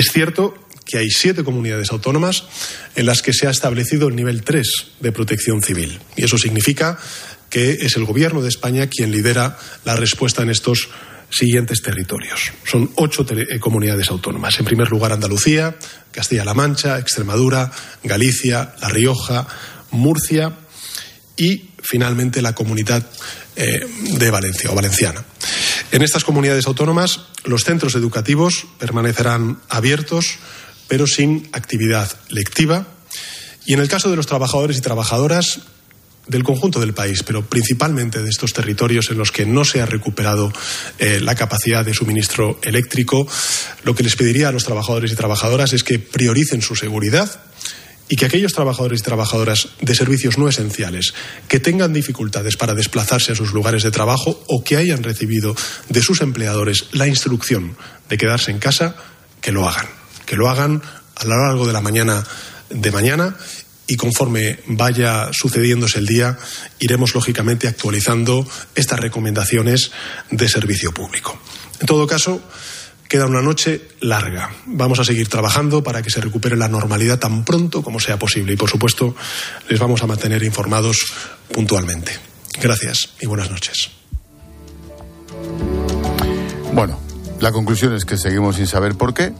Es cierto que hay siete comunidades autónomas en las que se ha establecido el nivel 3 de protección civil. Y eso significa que es el Gobierno de España quien lidera la respuesta en estos siguientes territorios. Son ocho eh, comunidades autónomas. En primer lugar, Andalucía, Castilla-La Mancha, Extremadura, Galicia, La Rioja, Murcia y, finalmente, la comunidad eh, de Valencia o valenciana. En estas comunidades autónomas, los centros educativos permanecerán abiertos, pero sin actividad lectiva. Y en el caso de los trabajadores y trabajadoras, del conjunto del país, pero principalmente de estos territorios en los que no se ha recuperado eh, la capacidad de suministro eléctrico, lo que les pediría a los trabajadores y trabajadoras es que prioricen su seguridad y que aquellos trabajadores y trabajadoras de servicios no esenciales que tengan dificultades para desplazarse a sus lugares de trabajo o que hayan recibido de sus empleadores la instrucción de quedarse en casa, que lo hagan, que lo hagan a lo largo de la mañana de mañana y conforme vaya sucediéndose el día, iremos lógicamente actualizando estas recomendaciones de servicio público. En todo caso, queda una noche larga. Vamos a seguir trabajando para que se recupere la normalidad tan pronto como sea posible y, por supuesto, les vamos a mantener informados puntualmente. Gracias y buenas noches. Bueno, la conclusión es que seguimos sin saber por qué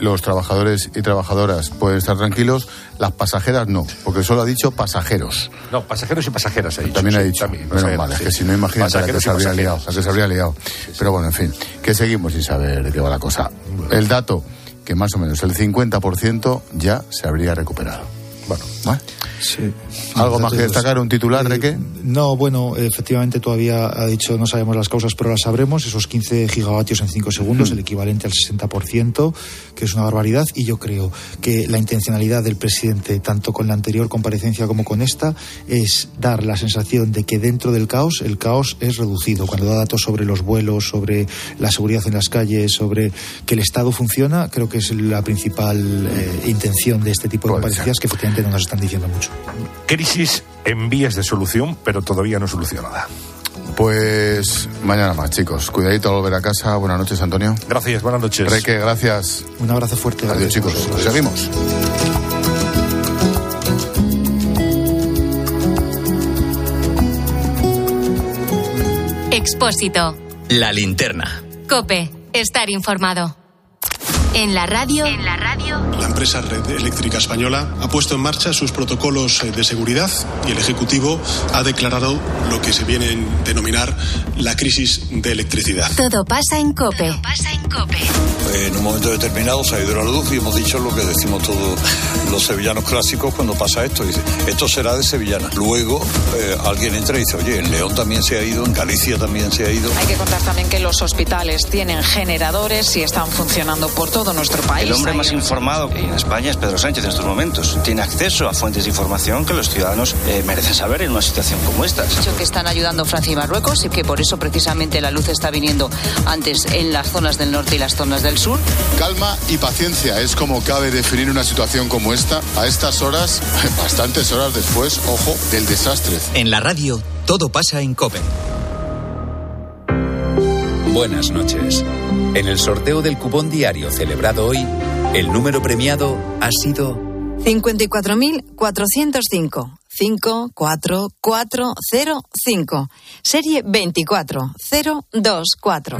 los trabajadores y trabajadoras pueden estar tranquilos, las pasajeras no, porque solo ha dicho pasajeros. No, pasajeros y pasajeras ha dicho. También ha dicho. Menos mal, es que si no imagínate a que se habría liado, a que se habría liado. Pero bueno, en fin, que seguimos sin saber de qué va la cosa. El dato, que más o menos el 50% ya se habría recuperado. Bueno, ¿vale? Sí. ¿Algo más que destacar? ¿Un titular de qué? No, bueno, efectivamente todavía ha dicho, no sabemos las causas, pero las sabremos. Esos 15 gigavatios en 5 segundos, el equivalente al 60%, que es una barbaridad. Y yo creo que la intencionalidad del presidente, tanto con la anterior comparecencia como con esta, es dar la sensación de que dentro del caos, el caos es reducido. Cuando da datos sobre los vuelos, sobre la seguridad en las calles, sobre que el Estado funciona, creo que es la principal eh, intención de este tipo de comparecencias que efectivamente no nos están diciendo mucho. Crisis en vías de solución, pero todavía no solucionada. Pues mañana más, chicos. Cuidadito al volver a casa. Buenas noches, Antonio. Gracias, buenas noches. Reque, gracias. Un abrazo fuerte. Adiós, chicos. Seguimos. Expósito. La linterna. Cope. Estar informado. En la radio. En la radio. La empresa Red Eléctrica Española ha puesto en marcha sus protocolos de seguridad y el Ejecutivo ha declarado lo que se viene a denominar la crisis de electricidad. Todo pasa en COPE. Todo pasa en COPE. En un momento determinado se ha ido la luz y hemos dicho lo que decimos todos los sevillanos clásicos cuando pasa esto. Dice, esto será de sevillana. Luego eh, alguien entra y dice, oye, en León también se ha ido, en Galicia también se ha ido. Hay que contar también que los hospitales tienen generadores y están funcionando por todo nuestro país. El hombre más informado en España es Pedro Sánchez en estos momentos. Tiene acceso a fuentes de información que los ciudadanos eh, merecen saber en una situación como esta. Dicho que están ayudando Francia y Marruecos y que por eso precisamente la luz está viniendo antes en las zonas del norte y las zonas del sur. Calma y paciencia es como cabe definir una situación como esta a estas horas, bastantes horas después, ojo, del desastre. En la radio, todo pasa en Copen. Buenas noches. En el sorteo del cupón diario celebrado hoy, el número premiado ha sido 54.405. 54405. Serie 24024.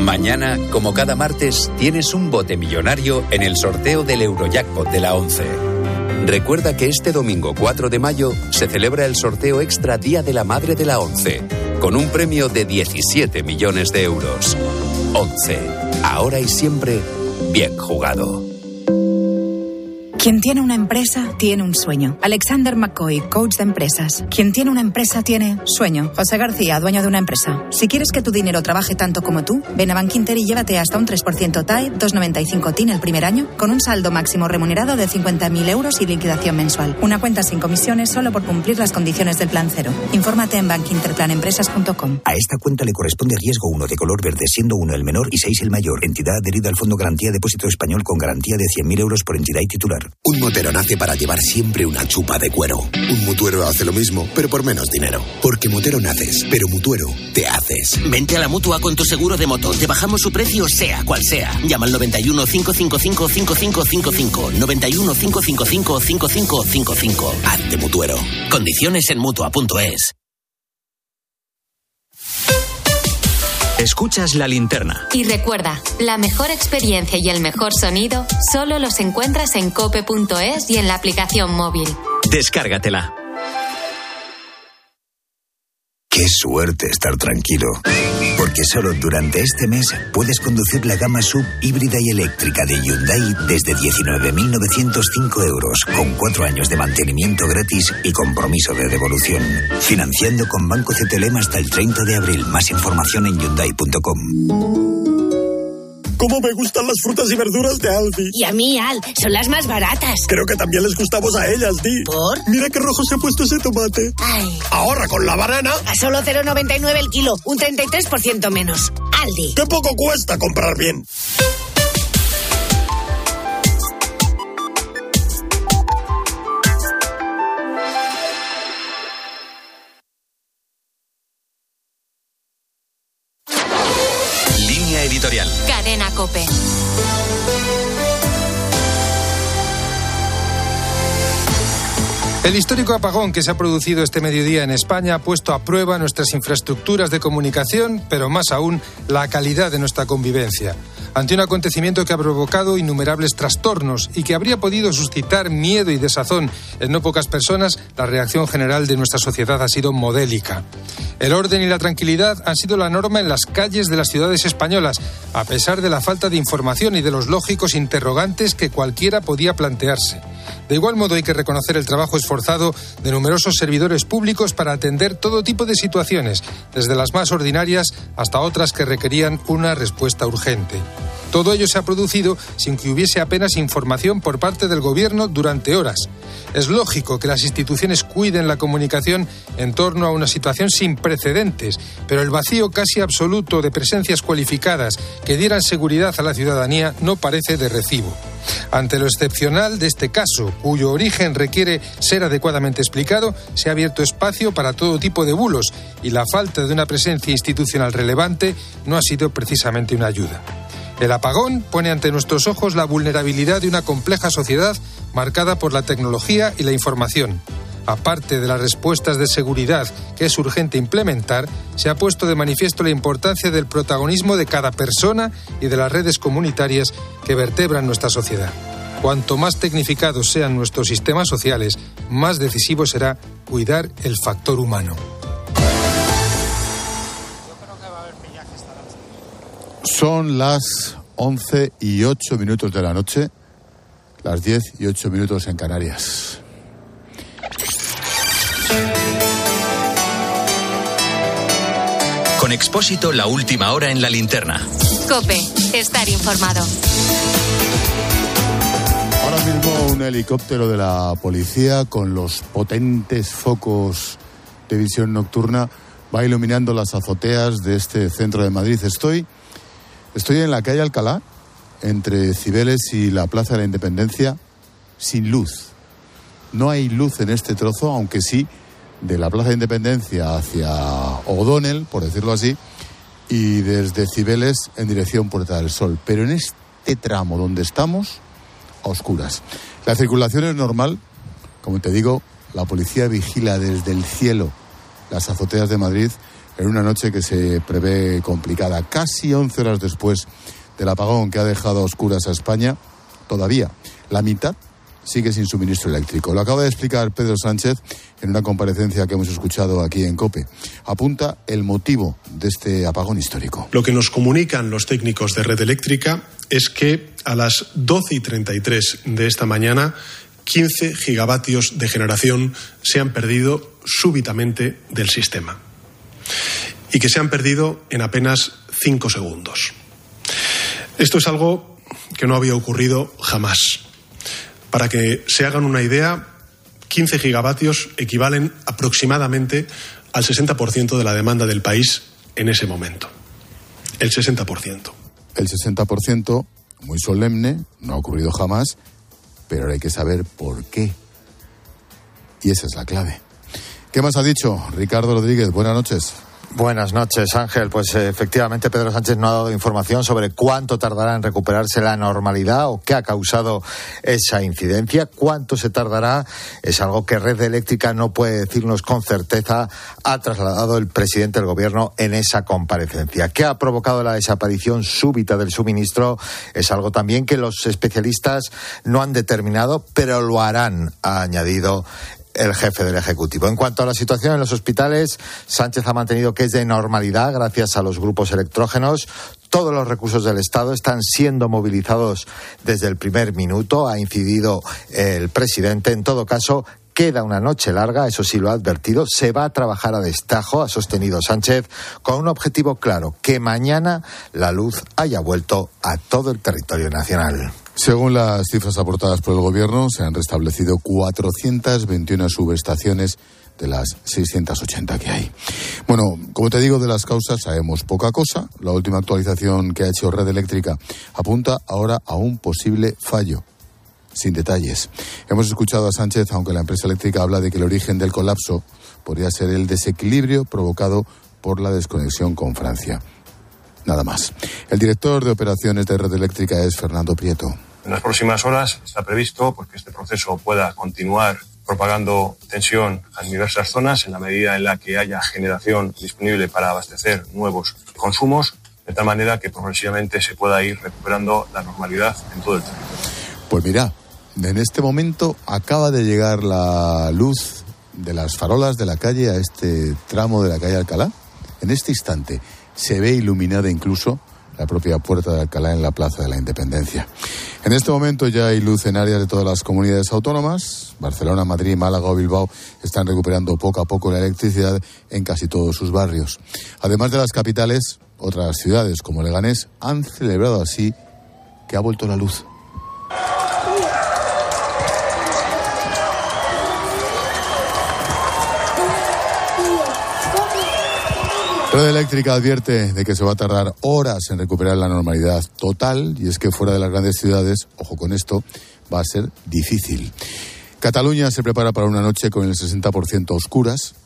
Mañana, como cada martes, tienes un bote millonario en el sorteo del Eurojackpot de la 11. Recuerda que este domingo 4 de mayo se celebra el sorteo extra Día de la Madre de la 11, con un premio de 17 millones de euros. 11. Ahora y siempre, bien jugado. Quien tiene una empresa tiene un sueño. Alexander McCoy, coach de empresas. Quien tiene una empresa tiene sueño. José García, dueño de una empresa. Si quieres que tu dinero trabaje tanto como tú, ven a Bankinter y llévate hasta un 3% TAE, 2,95 TIN el primer año, con un saldo máximo remunerado de 50.000 euros y liquidación mensual. Una cuenta sin comisiones solo por cumplir las condiciones del plan cero. Infórmate en bankinterplanempresas.com. A esta cuenta le corresponde riesgo 1 de color verde, siendo 1 el menor y 6 el mayor. Entidad adherida al Fondo Garantía Depósito Español con garantía de 100.000 euros por entidad y titular. Un motero nace para llevar siempre una chupa de cuero. Un mutuero hace lo mismo, pero por menos dinero. Porque motero naces, pero mutuero te haces. Vente a la mutua con tu seguro de moto. Te bajamos su precio, sea cual sea. Llama al 91 555 5555. 91 555 5555. Hazte mutuero. Condiciones en mutua.es. Escuchas la linterna. Y recuerda, la mejor experiencia y el mejor sonido solo los encuentras en cope.es y en la aplicación móvil. Descárgatela. Qué suerte estar tranquilo. Porque solo durante este mes puedes conducir la gama sub híbrida y eléctrica de Hyundai desde 19.905 euros, con cuatro años de mantenimiento gratis y compromiso de devolución. Financiando con Banco CTLM hasta el 30 de abril. Más información en Hyundai.com. ¿Cómo me gustan las frutas y verduras de Aldi? Y a mí, Al, son las más baratas. Creo que también les gustamos a ellas, Di. ¿Por? Mira qué rojo se ha puesto ese tomate. Ay. Ahorra con la banana. A solo 0,99 el kilo, un 33% menos. Aldi. Qué poco cuesta comprar bien. El histórico apagón que se ha producido este mediodía en España ha puesto a prueba nuestras infraestructuras de comunicación, pero más aún la calidad de nuestra convivencia. Ante un acontecimiento que ha provocado innumerables trastornos y que habría podido suscitar miedo y desazón en no pocas personas, la reacción general de nuestra sociedad ha sido modélica. El orden y la tranquilidad han sido la norma en las calles de las ciudades españolas, a pesar de la falta de información y de los lógicos interrogantes que cualquiera podía plantearse. De igual modo hay que reconocer el trabajo esforzado de numerosos servidores públicos para atender todo tipo de situaciones, desde las más ordinarias hasta otras que requerían una respuesta urgente. Todo ello se ha producido sin que hubiese apenas información por parte del Gobierno durante horas. Es lógico que las instituciones cuiden la comunicación en torno a una situación sin precedentes, pero el vacío casi absoluto de presencias cualificadas que dieran seguridad a la ciudadanía no parece de recibo. Ante lo excepcional de este caso, cuyo origen requiere ser adecuadamente explicado, se ha abierto espacio para todo tipo de bulos y la falta de una presencia institucional relevante no ha sido precisamente una ayuda. El apagón pone ante nuestros ojos la vulnerabilidad de una compleja sociedad marcada por la tecnología y la información. Aparte de las respuestas de seguridad que es urgente implementar, se ha puesto de manifiesto la importancia del protagonismo de cada persona y de las redes comunitarias que vertebran nuestra sociedad. Cuanto más tecnificados sean nuestros sistemas sociales, más decisivo será cuidar el factor humano. Son las 11 y 8 minutos de la noche, las 10 y 8 minutos en Canarias. Con Expósito, la última hora en la linterna. Cope, estar informado. Ahora mismo un helicóptero de la policía con los potentes focos de visión nocturna va iluminando las azoteas de este centro de Madrid. Estoy, estoy en la calle Alcalá, entre Cibeles y la Plaza de la Independencia, sin luz. No hay luz en este trozo, aunque sí de la Plaza de Independencia hacia O'Donnell, por decirlo así, y desde Cibeles en dirección Puerta del Sol. Pero en este tramo donde estamos, a oscuras. La circulación es normal, como te digo, la policía vigila desde el cielo las azoteas de Madrid en una noche que se prevé complicada. Casi 11 horas después del apagón que ha dejado a oscuras a España, todavía la mitad sigue sin suministro eléctrico. Lo acaba de explicar Pedro Sánchez en una comparecencia que hemos escuchado aquí en COPE. Apunta el motivo de este apagón histórico. Lo que nos comunican los técnicos de red eléctrica es que a las 12 y 33 de esta mañana 15 gigavatios de generación se han perdido súbitamente del sistema y que se han perdido en apenas 5 segundos. Esto es algo que no había ocurrido jamás. Para que se hagan una idea, 15 gigavatios equivalen aproximadamente al 60% de la demanda del país en ese momento. El 60%. El 60%, muy solemne, no ha ocurrido jamás, pero ahora hay que saber por qué. Y esa es la clave. ¿Qué más ha dicho Ricardo Rodríguez? Buenas noches. Buenas noches, Ángel. Pues eh, efectivamente Pedro Sánchez no ha dado información sobre cuánto tardará en recuperarse la normalidad o qué ha causado esa incidencia. Cuánto se tardará es algo que Red Eléctrica no puede decirnos con certeza. Ha trasladado el presidente del gobierno en esa comparecencia. ¿Qué ha provocado la desaparición súbita del suministro? Es algo también que los especialistas no han determinado, pero lo harán, ha añadido el jefe del Ejecutivo. En cuanto a la situación en los hospitales, Sánchez ha mantenido que es de normalidad gracias a los grupos electrógenos. Todos los recursos del Estado están siendo movilizados desde el primer minuto, ha incidido el presidente. En todo caso, Queda una noche larga, eso sí lo ha advertido. Se va a trabajar a destajo, ha sostenido Sánchez, con un objetivo claro, que mañana la luz haya vuelto a todo el territorio nacional. Según las cifras aportadas por el Gobierno, se han restablecido 421 subestaciones de las 680 que hay. Bueno, como te digo, de las causas sabemos poca cosa. La última actualización que ha hecho Red Eléctrica apunta ahora a un posible fallo. Sin detalles. Hemos escuchado a Sánchez, aunque la empresa eléctrica habla de que el origen del colapso podría ser el desequilibrio provocado por la desconexión con Francia nada más. El director de operaciones de Red Eléctrica es Fernando Prieto. En las próximas horas está previsto pues, que este proceso pueda continuar propagando tensión en diversas zonas en la medida en la que haya generación disponible para abastecer nuevos consumos, de tal manera que progresivamente se pueda ir recuperando la normalidad en todo el territorio. Pues mira, en este momento acaba de llegar la luz de las farolas de la calle a este tramo de la calle Alcalá. En este instante se ve iluminada incluso la propia puerta de Alcalá en la Plaza de la Independencia. En este momento ya hay luz en áreas de todas las comunidades autónomas. Barcelona, Madrid, Málaga o Bilbao están recuperando poco a poco la electricidad en casi todos sus barrios. Además de las capitales, otras ciudades como Leganés han celebrado así que ha vuelto la luz. Red Eléctrica advierte de que se va a tardar horas en recuperar la normalidad total y es que fuera de las grandes ciudades, ojo con esto, va a ser difícil. Cataluña se prepara para una noche con el 60% oscuras.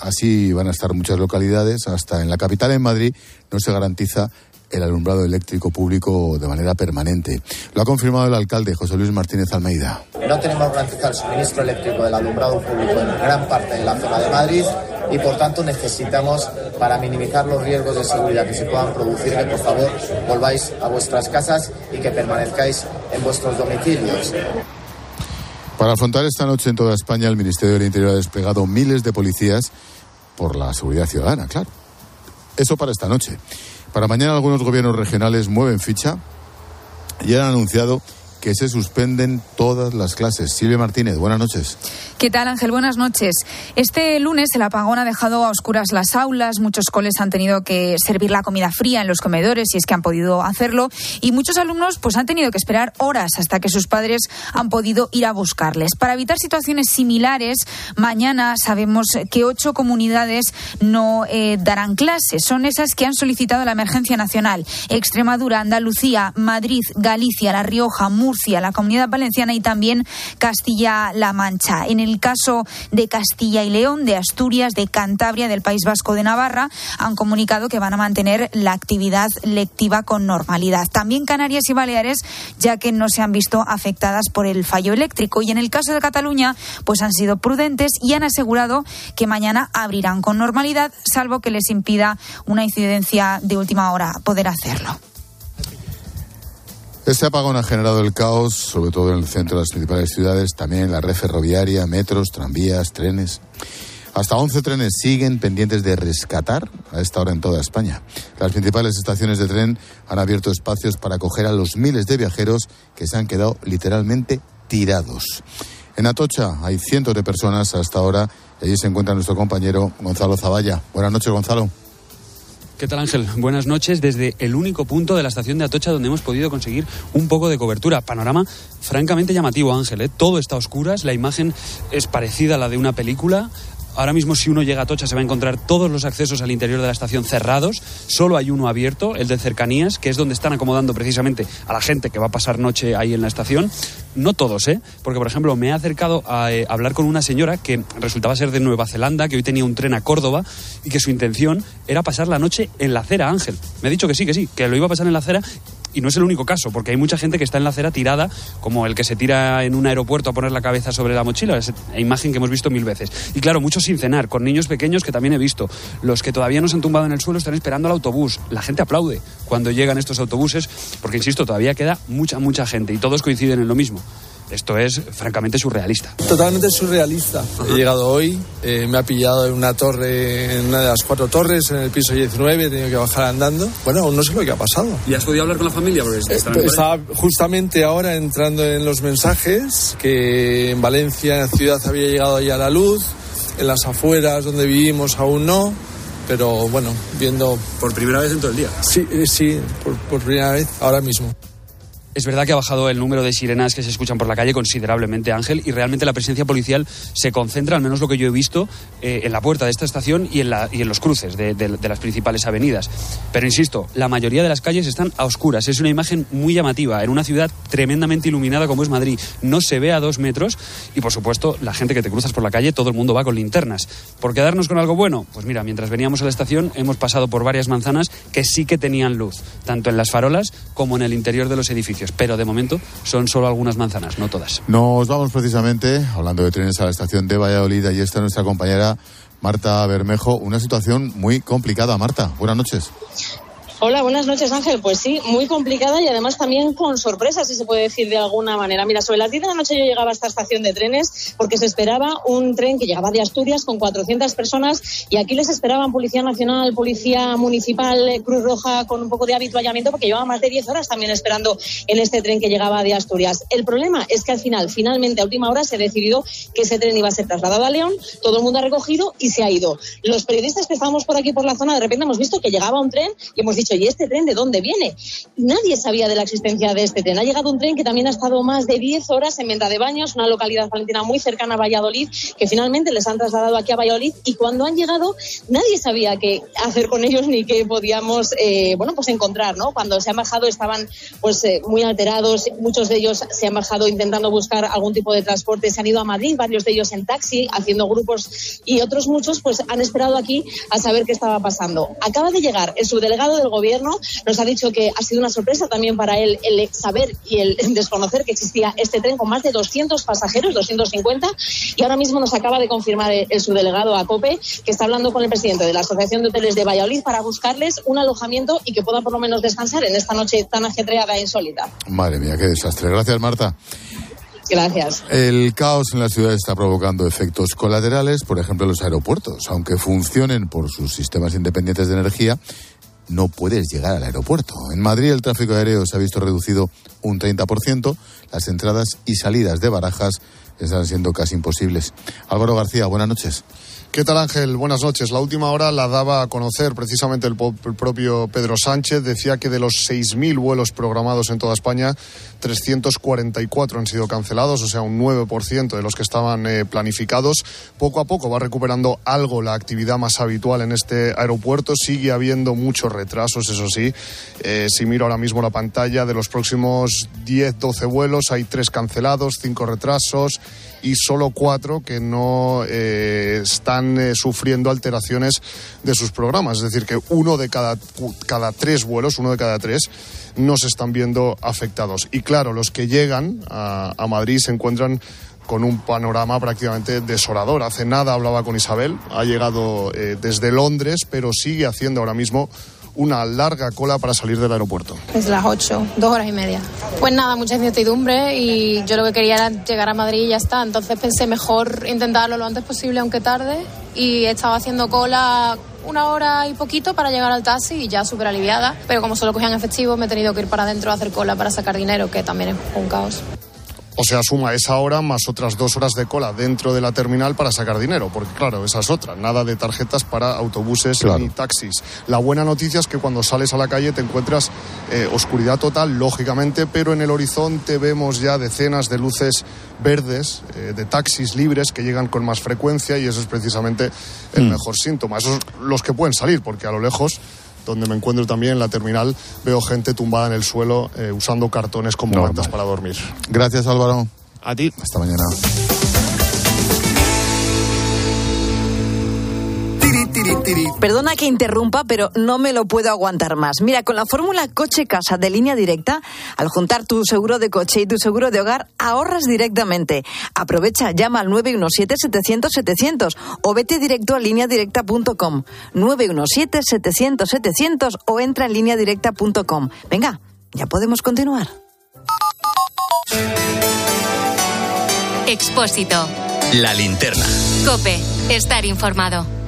Así van a estar muchas localidades. Hasta en la capital, en Madrid, no se garantiza el alumbrado eléctrico público de manera permanente. Lo ha confirmado el alcalde José Luis Martínez Almeida. No tenemos garantizado el suministro eléctrico del alumbrado público en gran parte de la zona de Madrid y por tanto necesitamos para minimizar los riesgos de seguridad que se puedan producir que por favor volváis a vuestras casas y que permanezcáis en vuestros domicilios. Para afrontar esta noche en toda España, el Ministerio del Interior ha desplegado miles de policías por la seguridad ciudadana, claro. Eso para esta noche. Para mañana algunos gobiernos regionales mueven ficha. Y han anunciado que se suspenden todas las clases. Silvia Martínez, buenas noches. ¿Qué tal, Ángel? Buenas noches. Este lunes el apagón ha dejado a oscuras las aulas, muchos coles han tenido que servir la comida fría en los comedores, si es que han podido hacerlo, y muchos alumnos pues han tenido que esperar horas hasta que sus padres han podido ir a buscarles. Para evitar situaciones similares, mañana sabemos que ocho comunidades no eh, darán clases. Son esas que han solicitado la emergencia nacional. Extremadura, Andalucía, Madrid, Galicia, La Rioja, Murcia, La Comunidad Valenciana y también Castilla-La Mancha. En el caso de Castilla y León, de Asturias, de Cantabria, del País Vasco de Navarra, han comunicado que van a mantener la actividad lectiva con normalidad. También Canarias y Baleares, ya que no se han visto afectadas por el fallo eléctrico. Y en el caso de Cataluña, pues han sido prudentes y han asegurado que mañana abrirán con normalidad, salvo que les impida una incidencia de última hora poder hacerlo. Este apagón ha generado el caos, sobre todo en el centro de las principales ciudades, también en la red ferroviaria, metros, tranvías, trenes. Hasta 11 trenes siguen pendientes de rescatar a esta hora en toda España. Las principales estaciones de tren han abierto espacios para acoger a los miles de viajeros que se han quedado literalmente tirados. En Atocha hay cientos de personas hasta ahora y allí se encuentra nuestro compañero Gonzalo Zavalla. Buenas noches, Gonzalo. ¿Qué tal Ángel? Buenas noches desde el único punto de la estación de Atocha donde hemos podido conseguir un poco de cobertura. Panorama francamente llamativo Ángel. ¿eh? Todo está a oscuras, la imagen es parecida a la de una película. Ahora mismo si uno llega a Atocha se va a encontrar todos los accesos al interior de la estación cerrados. Solo hay uno abierto, el de cercanías, que es donde están acomodando precisamente a la gente que va a pasar noche ahí en la estación. No todos, ¿eh? Porque, por ejemplo, me he acercado a eh, hablar con una señora que resultaba ser de Nueva Zelanda, que hoy tenía un tren a Córdoba y que su intención era pasar la noche en la acera, Ángel. Me ha dicho que sí, que sí, que lo iba a pasar en la acera y no es el único caso, porque hay mucha gente que está en la acera tirada, como el que se tira en un aeropuerto a poner la cabeza sobre la mochila, esa imagen que hemos visto mil veces. Y claro, muchos sin cenar, con niños pequeños que también he visto. Los que todavía no se han tumbado en el suelo están esperando al autobús. La gente aplaude cuando llegan estos autobuses, porque insisto, todavía queda mucha, mucha gente y todos coinciden en lo mismo. Esto es francamente surrealista. Totalmente surrealista. He llegado hoy, eh, me ha pillado en una torre, en una de las cuatro torres, en el piso 19, he tenido que bajar andando. Bueno, no sé lo que ha pasado. ¿Y has podido hablar con la familia? Porque eh, estaba justamente ahora entrando en los mensajes que en Valencia, en la ciudad, había llegado ya la luz, en las afueras donde vivimos aún no pero bueno, viendo... ¿Por primera vez en todo el día? Sí, eh, sí, por, por primera vez, ahora mismo. Es verdad que ha bajado el número de sirenas que se escuchan por la calle considerablemente, Ángel, y realmente la presencia policial se concentra, al menos lo que yo he visto, eh, en la puerta de esta estación y en, los cruces de, de, las principales avenidas. Pero insisto, la mayoría de las calles están a oscuras. Es una imagen muy llamativa en una ciudad tremendamente iluminada como es Madrid. No se ve a dos metros y, por supuesto, la gente que te cruzas por la calle, todo el mundo va con linternas. ¿Por quedarnos con algo bueno? Pues mira, mientras veníamos a la estación hemos pasado por varias manzanas que sí que tenían luz, tanto en las farolas como en el interior de los edificios pero de momento son solo algunas manzanas, no todas. Nos vamos precisamente, hablando de trenes, a la estación de Valladolid. Allí está nuestra compañera Marta Bermejo. Una situación muy complicada, Marta. Buenas noches. Hola, buenas noches Ángel. Pues sí, muy complicada y además también con sorpresas, si se puede decir de alguna manera. Mira, sobre las 10 de la noche yo llegaba a esta estación de trenes porque se esperaba un tren que llegaba de Asturias con 400 personas y aquí les esperaban Policía Nacional, Policía Municipal, Cruz Roja con un poco de habituallamiento porque llevaba más de 10 horas también esperando en este tren que llegaba de Asturias. El problema es que al final, finalmente a última hora se decidió que ese tren iba a ser trasladado a León, todo el mundo ha recogido y se ha ido. Los periodistas que estábamos por aquí por la zona de repente hemos visto que llegaba un tren y hemos dicho ¿y este tren de dónde viene? Nadie sabía de la existencia de este tren. Ha llegado un tren que también ha estado más de 10 horas en Venta de Baños, una localidad valentina muy cercana a Valladolid, que finalmente les han trasladado aquí a Valladolid y cuando han llegado nadie sabía qué hacer con ellos ni qué podíamos, eh, bueno, pues encontrar, ¿no? Cuando se han bajado estaban pues eh, muy alterados, muchos de ellos se han bajado intentando buscar algún tipo de transporte, se han ido a Madrid, varios de ellos en taxi, haciendo grupos y otros muchos pues han esperado aquí a saber qué estaba pasando. Acaba de llegar el subdelegado del gobierno, nos ha dicho que ha sido una sorpresa también para él el saber y el desconocer que existía este tren con más de 200 pasajeros, 250, y ahora mismo nos acaba de confirmar el, subdelegado a COPE que está hablando con el presidente de la Asociación de Hoteles de Valladolid para buscarles un alojamiento y que puedan por lo menos descansar en esta noche tan ajetreada e insólita. Madre mía, qué desastre. Gracias, Marta. Gracias. El caos en la ciudad está provocando efectos colaterales, por ejemplo, los aeropuertos. Aunque funcionen por sus sistemas independientes de energía, no puedes llegar al aeropuerto. En Madrid el tráfico aéreo se ha visto reducido un 30%, las entradas y salidas de barajas están siendo casi imposibles. Álvaro García, buenas noches. ¿Qué tal Ángel? Buenas noches. La última hora la daba a conocer precisamente el, propio Pedro Sánchez. Decía que de los 6.000 vuelos programados en toda España, 344 han sido cancelados, o sea, un 9% de los que estaban eh, planificados. Poco a poco va recuperando algo la actividad más habitual en este aeropuerto. Sigue habiendo muchos retrasos, eso sí. Eh, si miro ahora mismo la pantalla, de los próximos 10, 12 vuelos hay tres cancelados, cinco retrasos y solo cuatro que no eh, están eh, sufriendo alteraciones de sus programas. Es decir, que uno de cada, cada tres vuelos, uno de cada tres, no se están viendo afectados. Y claro, los que llegan a, Madrid se encuentran con un panorama prácticamente desolador. Hace nada hablaba con Isabel, ha llegado eh, desde Londres, pero sigue haciendo ahora mismo una larga cola para salir del aeropuerto. Es las 8, dos horas y media. Pues nada, mucha incertidumbre y yo lo que quería era llegar a Madrid y ya está. Entonces pensé mejor intentarlo lo antes posible, aunque tarde. Y estaba haciendo cola una hora y poquito para llegar al taxi y ya súper aliviada. Pero como solo cogían efectivo, me he tenido que ir para adentro a hacer cola para sacar dinero, que también es un caos. O sea, suma esa hora más otras dos horas de cola dentro de la terminal para sacar dinero, porque claro, esa es otra, nada de tarjetas para autobuses ni taxis. La buena noticia es que cuando sales a la calle te encuentras eh, oscuridad total, lógicamente, pero en el horizonte vemos ya decenas de luces verdes eh, de taxis libres que llegan con más frecuencia y eso es precisamente el Mm. mejor síntoma. Esos los que pueden salir, porque a lo lejos donde me encuentro también en la terminal, veo gente tumbada en el suelo eh, usando cartones como mantas para dormir. Gracias, Álvaro. A ti. Hasta mañana. Perdona que interrumpa, pero no me lo puedo aguantar más. Mira, con la fórmula coche-casa de línea directa, al juntar tu seguro de coche y tu seguro de hogar, ahorras directamente. Aprovecha, llama al 917-700-700 o vete directo a lineadirecta.com. 917-700-700 o entra en lineadirecta.com. Venga, ya podemos continuar. Expósito. La linterna. Cope. Estar informado.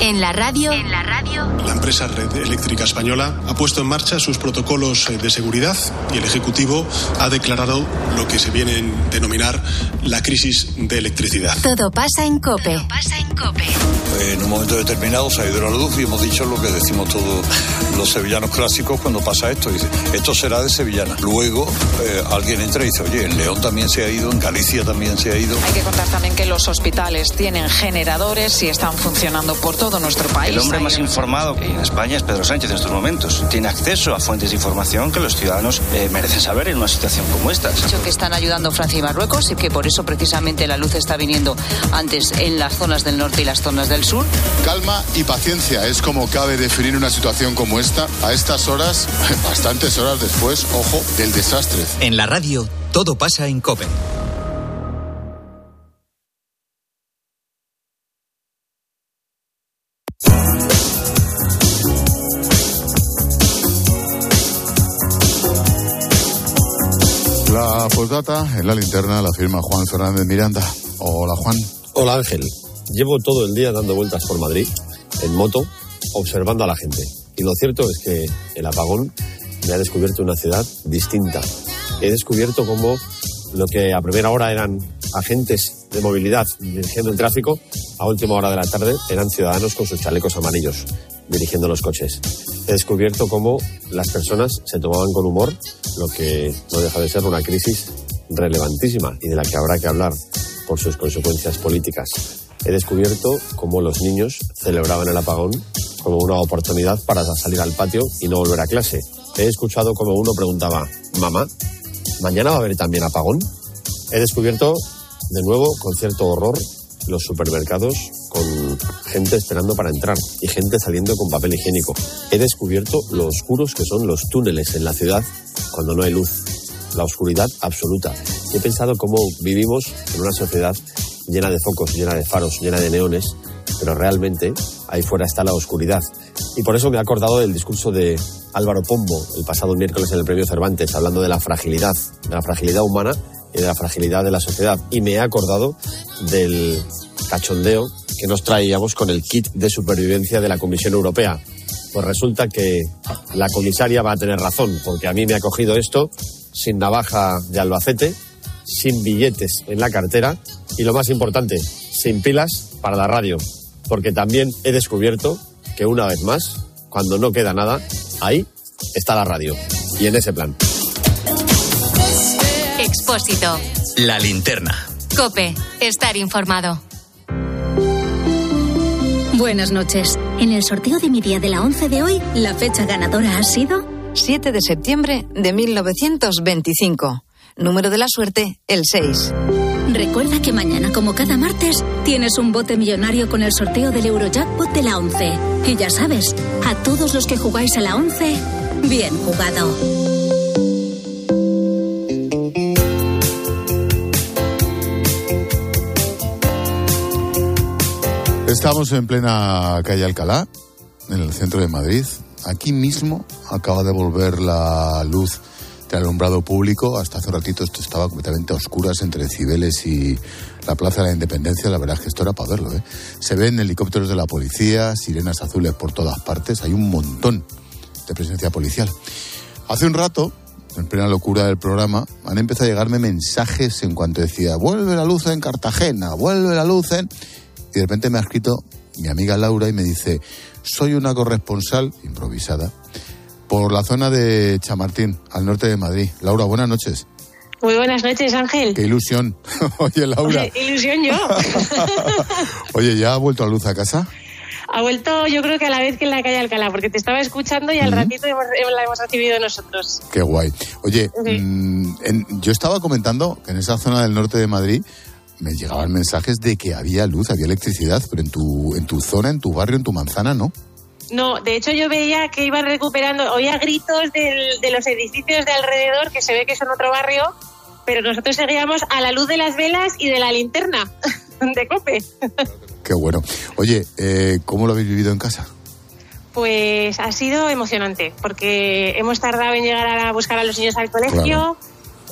En la radio. En la radio. La empresa Red Eléctrica Española ha puesto en marcha sus protocolos eh, de seguridad y el Ejecutivo ha declarado lo que se viene a denominar la crisis de electricidad. Todo pasa en Cope. En un momento determinado se ha ido la luz y hemos dicho lo que decimos todos los sevillanos clásicos cuando pasa esto. Dice, esto será de sevillana. Luego eh, alguien entra y dice, oye, en León también se ha ido, en Galicia también se ha ido. Hay que contar también que los hospitales tienen generadores y están funcionando por todo nuestro país. El hombre más informado que hay en España es Pedro Sánchez en estos momentos. Tiene acceso a fuentes de información que los ciudadanos eh, merecen saber en una situación como esta. dicho que están ayudando Francia y Marruecos y que por eso precisamente la luz está viniendo antes en las zonas del norte y las zonas del sur. Calma y paciencia es como cabe definir una situación como esta a estas horas, bastantes horas después, ojo, del desastre. En la radio, todo pasa en Cope. La postdata en la linterna la firma Juan Fernández Miranda. Hola, Juan. Hola Ángel, llevo todo el día dando vueltas por Madrid, en moto, observando a la gente. Y lo cierto es que el apagón me ha descubierto una ciudad distinta. He descubierto cómo lo que a primera hora eran agentes de movilidad dirigiendo el tráfico, a última hora de la tarde eran ciudadanos con sus chalecos amarillos dirigiendo los coches. He descubierto cómo las personas se tomaban con humor lo que no deja de ser una crisis relevantísima y de la que habrá que hablar por sus consecuencias políticas. He descubierto cómo los niños celebraban el apagón como una oportunidad para salir al patio y no volver a clase. He escuchado como uno preguntaba, mamá, ¿mañana va a haber también apagón? He descubierto de nuevo, con cierto horror, los supermercados con gente esperando para entrar y gente saliendo con papel higiénico. He descubierto lo oscuros que son los túneles en la ciudad cuando no hay luz. La oscuridad absoluta. Y he pensado cómo vivimos en una sociedad llena de focos, llena de faros, llena de neones, pero realmente ahí fuera está la oscuridad. Y por eso me he acordado del discurso de Álvaro Pombo el pasado miércoles en el Premio Cervantes, hablando de la fragilidad, de la fragilidad humana y de la fragilidad de la sociedad. Y me he acordado del cachondeo que nos traíamos con el kit de supervivencia de la Comisión Europea. Pues resulta que la comisaria va a tener razón, porque a mí me ha cogido esto sin navaja de Albacete, sin billetes en la cartera y lo más importante, sin pilas para la radio, porque también he descubierto que una vez más, cuando no queda nada, ahí está la radio. Y en ese plan. Expósito. La linterna. Cope. Estar informado. Buenas noches. En el sorteo de mi día de la 11 de hoy, la fecha ganadora ha sido 7 de septiembre de 1925. Número de la suerte, el 6. Recuerda que mañana, como cada martes, tienes un bote millonario con el sorteo del Eurojackpot de la 11. Y ya sabes, a todos los que jugáis a la 11, bien jugado. Estamos en plena calle Alcalá, en el centro de Madrid. Aquí mismo acaba de volver la luz del alumbrado público. Hasta hace un ratito esto estaba completamente a oscuras entre Cibeles y la Plaza de la Independencia. La verdad es que esto era para verlo. ¿eh? Se ven helicópteros de la policía, sirenas azules por todas partes. Hay un montón de presencia policial. Hace un rato en plena locura del programa, han empezado a llegarme mensajes en cuanto decía, vuelve la luz en Cartagena, vuelve la luz en... Y de repente me ha escrito mi amiga Laura y me dice, soy una corresponsal improvisada por la zona de Chamartín, al norte de Madrid. Laura, buenas noches. Muy buenas noches, Ángel. Qué ilusión. Oye, Laura. Oye, ilusión yo. Oye, ¿ya ha vuelto a luz a casa? Ha vuelto, yo creo que a la vez que en la calle Alcalá, porque te estaba escuchando y al ratito hemos, la hemos recibido nosotros. Qué guay. Oye, mmm, en, yo estaba comentando que en esa zona del norte de Madrid me llegaban mensajes de que había luz, había electricidad, pero en tu, en tu zona, en tu barrio, en tu manzana, ¿no? No, de hecho yo veía que iban recuperando, oía gritos del, de los edificios de alrededor, que se ve que son otro barrio, pero nosotros seguíamos a la luz de las velas y de la linterna de Cope. Qué bueno. Oye, eh, ¿cómo lo habéis vivido en casa? Pues ha sido emocionante, porque hemos tardado en llegar a buscar a los niños al colegio. Claro.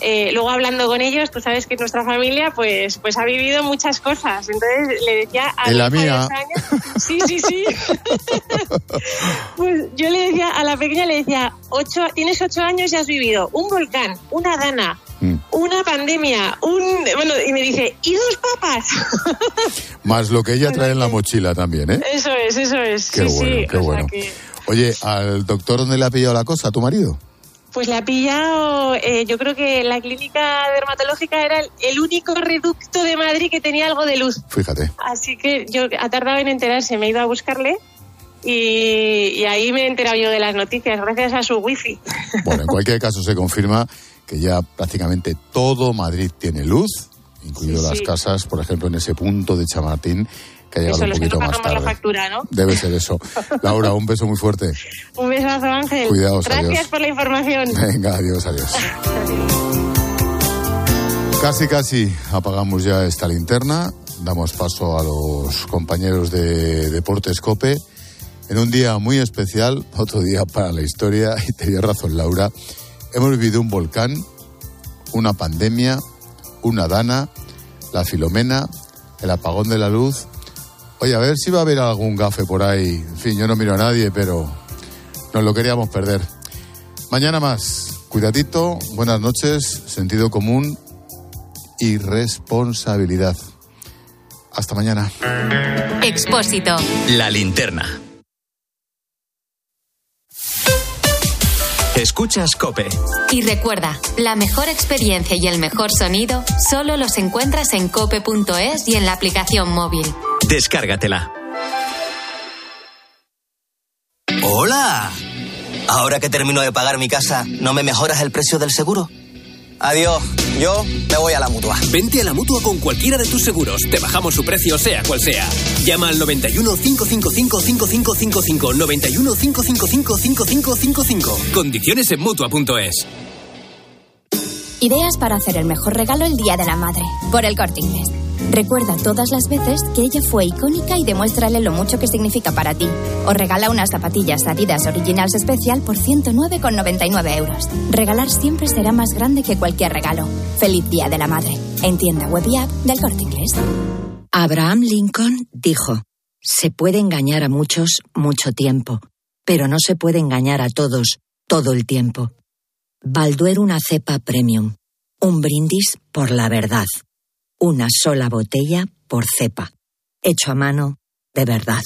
Eh, luego hablando con ellos, tú sabes que nuestra familia pues pues ha vivido muchas cosas. Entonces le decía a la mía. Años, sí, sí, sí. pues yo le decía a la pequeña le decía, ocho, tienes ocho años y has vivido un volcán, una dana, mm. una pandemia, un bueno y me dice y dos papas. Más lo que ella trae en la mochila también, ¿eh? Eso es, eso es. Qué sí, bueno, sí. qué bueno. Que... Oye, ¿al doctor dónde le ha pillado la cosa? ¿A tu marido? Pues la ha pillado, eh, yo creo que la clínica dermatológica era el, único reducto de Madrid que tenía algo de luz. Fíjate. Así que yo ha tardado en enterarse, me he ido a buscarle y, y ahí me he enterado yo de las noticias, gracias a su wifi. Bueno, en cualquier caso se confirma que ya prácticamente todo Madrid tiene luz, incluido Sí, las sí. casas, por ejemplo, en ese punto de Chamartín, que ha llegado Eso, un poquito más pagamos la tarde. factura, ¿no? Debe ser eso. Laura, un beso muy fuerte. Un besazo, Ángel. Cuidaos, Gracias adiós. por la información. Venga, adiós, adiós. Casi, casi apagamos ya esta linterna. Damos paso a los compañeros de Deportes Cope. En un día muy especial, otro día para la historia, y tenía razón Laura, hemos vivido un volcán, una pandemia, una dana, la filomena, el apagón de la luz. Oye, a ver si va a haber algún gafe por ahí. En fin, yo no miro a nadie, pero nos lo queríamos perder. Mañana más. Cuidadito, buenas noches, sentido común y responsabilidad. Hasta mañana. Expósito. La linterna. Escuchas Cope. Y recuerda, la mejor experiencia y el mejor sonido solo los encuentras en cope.es y en la aplicación móvil. Descárgatela. Hola. Ahora que termino de pagar mi casa, ¿no me mejoras el precio del seguro? Adiós, yo me voy a la mutua. Vente a la mutua con cualquiera de tus seguros. Te bajamos su precio, sea cual sea. Llama al 91 555 5555. 91 555 5555. Condiciones en mutua.es. Ideas para hacer el mejor regalo el Día de la Madre. Por el corte inglés. Recuerda todas las veces que ella fue icónica y demuéstrale lo mucho que significa para ti. O regala unas zapatillas Adidas Originals Special por 109,99 euros. Regalar siempre será más grande que cualquier regalo. Feliz Día de la Madre. En tienda web y app del corte inglés. Abraham Lincoln dijo, se puede engañar a muchos mucho tiempo, pero no se puede engañar a todos todo el tiempo. Balduero una cepa premium, un brindis por la verdad, una sola botella por cepa, hecho a mano de verdad.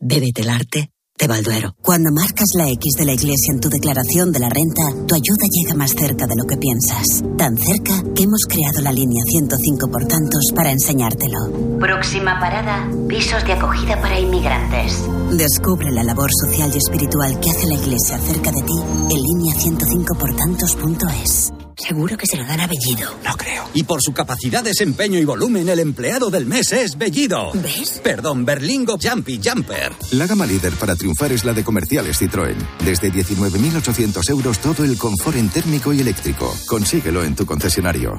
Bébete el arte de Balduero. Cuando marcas la X de la iglesia en tu declaración de la renta, tu ayuda llega más cerca de lo que piensas. Tan cerca que hemos creado la línea 105 por tantos para enseñártelo. Próxima parada, pisos de acogida para inmigrantes. Descubre la labor social y espiritual que hace la iglesia cerca de ti en línea 105portantos.es. Seguro que se lo dan a Bellido. No creo. Y por su capacidad, desempeño y volumen, el empleado del mes es Bellido. ¿Ves? Perdón, Berlingo Jumpy Jumper. La gama líder para triunfar es la de comerciales Citroën. Desde 19.800 euros todo el confort en térmico y eléctrico. Consíguelo en tu concesionario.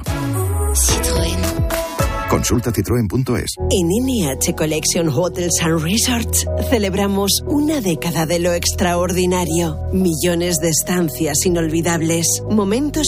Citroën. Consulta citroen.es. En NH Collection Hotels and Resorts celebramos una década de lo extraordinario. Millones de estancias inolvidables, momentos